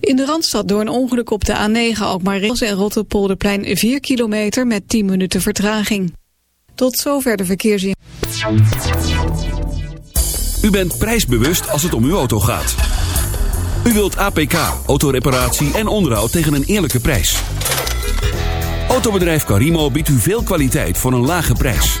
In de Randstad door een ongeluk op de A9 Alkmaar en Rotterpolderplein 4 kilometer met 10 minuten vertraging. Tot zover de verkeersin. U bent prijsbewust als het om uw auto gaat. U wilt APK, autoreparatie en onderhoud tegen een eerlijke prijs. Autobedrijf Carimo biedt u veel kwaliteit voor een lage prijs.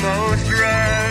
Almost run.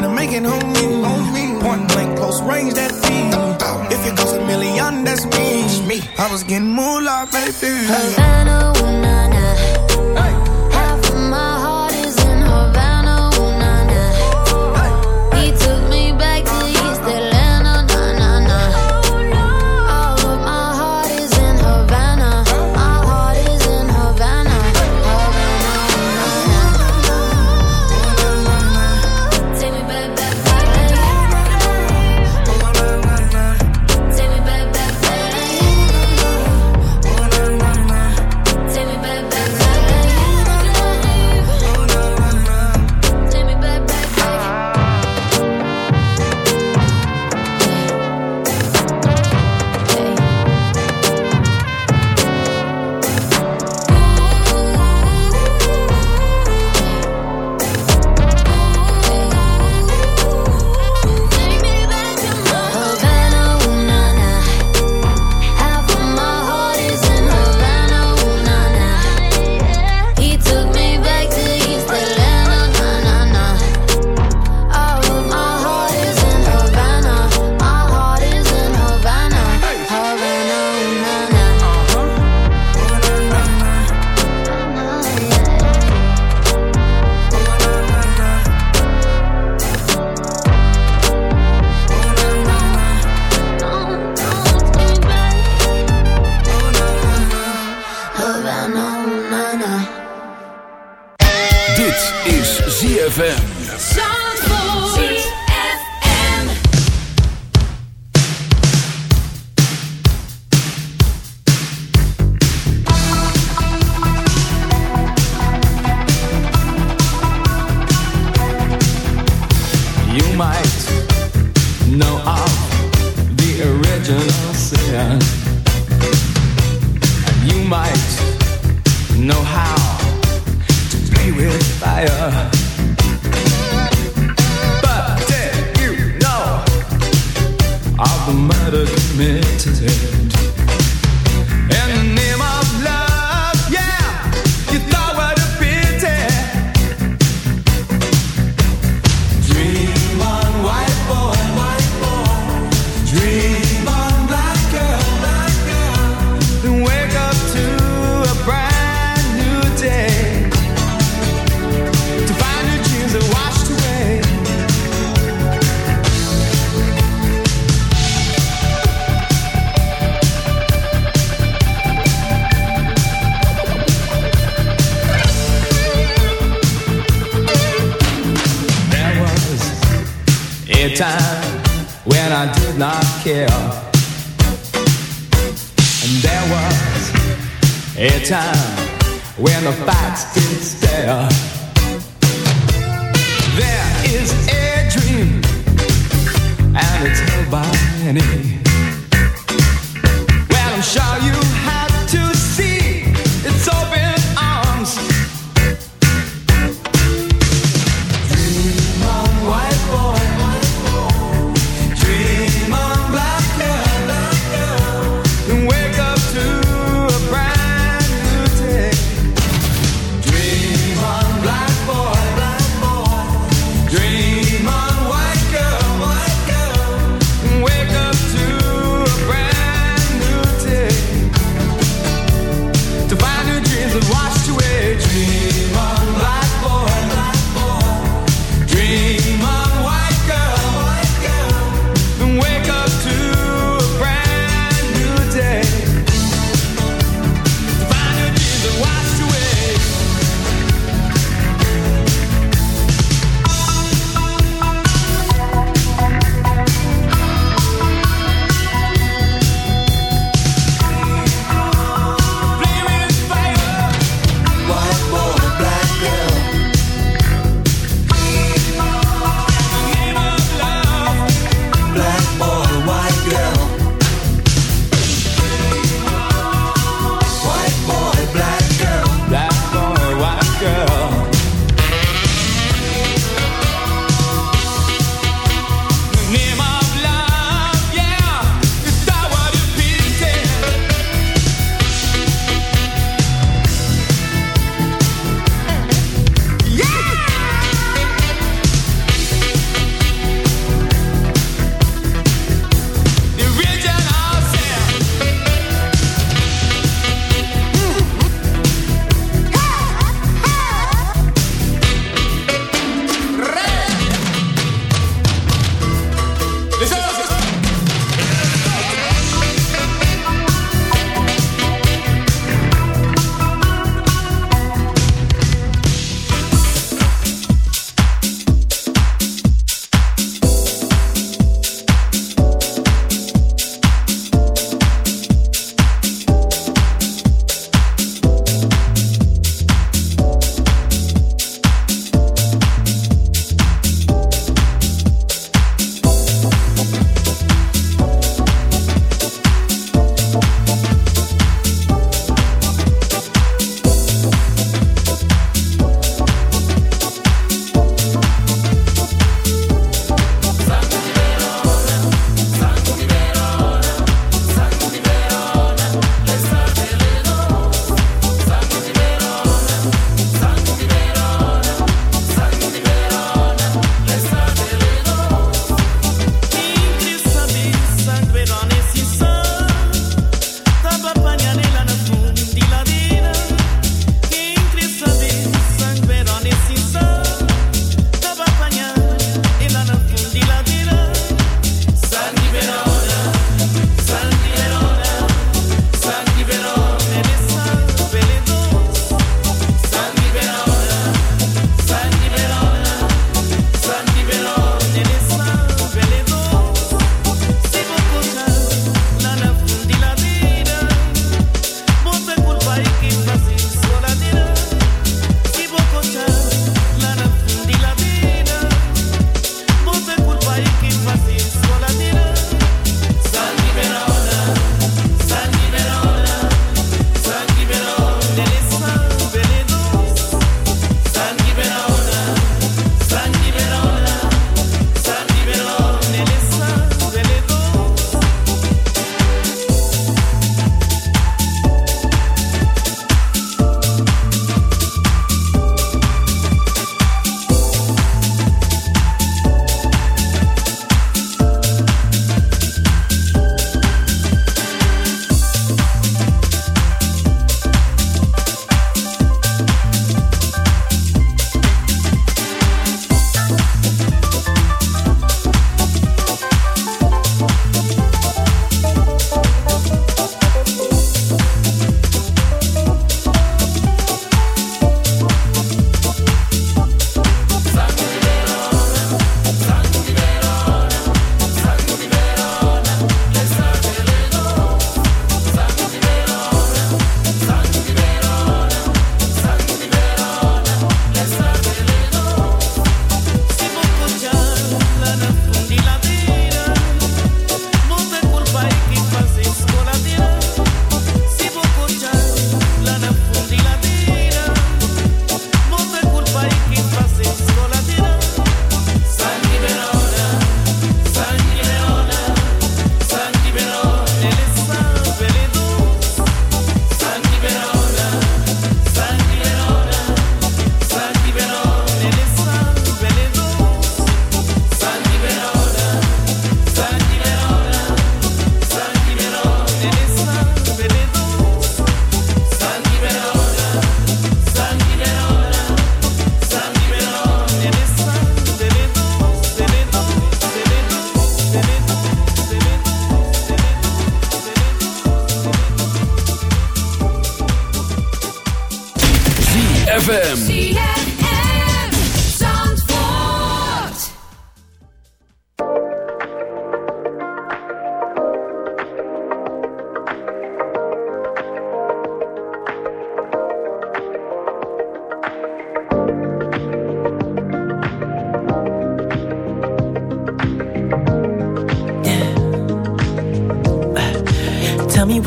and I'm making homie. On me. Point blank, close range, that feed. If it goes a million, that's me. me. I was getting moolah, baby. Havana, ooh, nah, nah.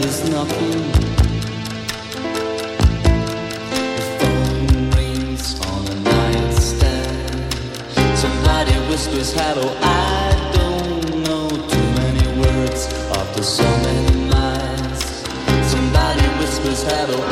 Knocking. The phone rings on a nightstand. Somebody whispers hello. I don't know too many words after so many nights. Somebody whispers hello.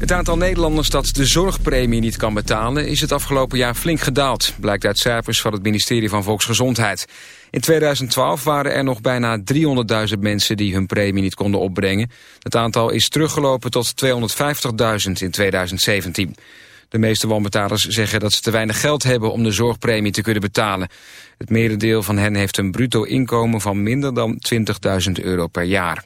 Het aantal Nederlanders dat de zorgpremie niet kan betalen... is het afgelopen jaar flink gedaald, blijkt uit cijfers van het ministerie van Volksgezondheid. In 2012 waren er nog bijna 300.000 mensen die hun premie niet konden opbrengen. Het aantal is teruggelopen tot 250.000 in 2017. De meeste wanbetalers zeggen dat ze te weinig geld hebben om de zorgpremie te kunnen betalen. Het merendeel van hen heeft een bruto inkomen van minder dan 20.000 euro per jaar.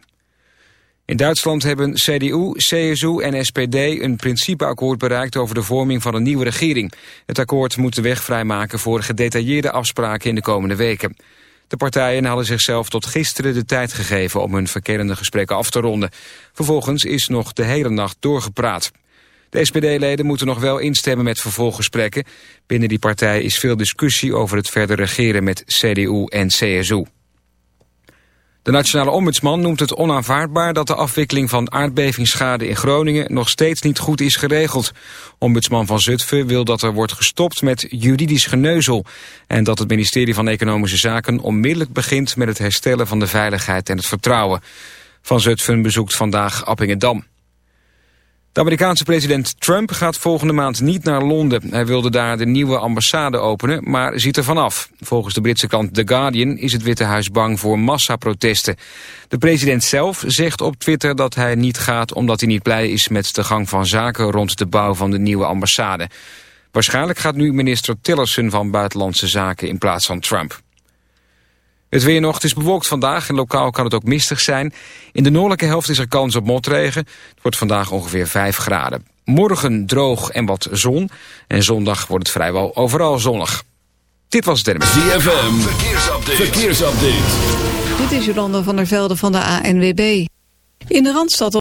In Duitsland hebben CDU, CSU en SPD een principeakkoord bereikt over de vorming van een nieuwe regering. Het akkoord moet de weg vrijmaken voor gedetailleerde afspraken in de komende weken. De partijen hadden zichzelf tot gisteren de tijd gegeven om hun verkennende gesprekken af te ronden. Vervolgens is nog de hele nacht doorgepraat. De SPD-leden moeten nog wel instemmen met vervolggesprekken. Binnen die partij is veel discussie over het verder regeren met CDU en CSU. De nationale ombudsman noemt het onaanvaardbaar dat de afwikkeling van aardbevingsschade in Groningen nog steeds niet goed is geregeld. Ombudsman van Zutphen wil dat er wordt gestopt met juridisch geneuzel en dat het ministerie van Economische Zaken onmiddellijk begint met het herstellen van de veiligheid en het vertrouwen. Van Zutphen bezoekt vandaag Appingedam. De Amerikaanse president Trump gaat volgende maand niet naar Londen. Hij wilde daar de nieuwe ambassade openen, maar ziet er vanaf. Volgens de Britse krant The Guardian is het Witte Huis bang voor massaprotesten. De president zelf zegt op Twitter dat hij niet gaat omdat hij niet blij is met de gang van zaken rond de bouw van de nieuwe ambassade. Waarschijnlijk gaat nu minister Tillerson van Buitenlandse Zaken in plaats van Trump. Het weer nog, het is bewolkt vandaag en lokaal kan het ook mistig zijn. In de noordelijke helft is er kans op motregen. Het wordt vandaag ongeveer 5 graden. Morgen droog en wat zon. En zondag wordt het vrijwel overal zonnig. Dit was het dermis. ZFM, verkeersupdate. verkeersupdate. Dit is Jolanda van der Velde van de ANWB. In de Randstad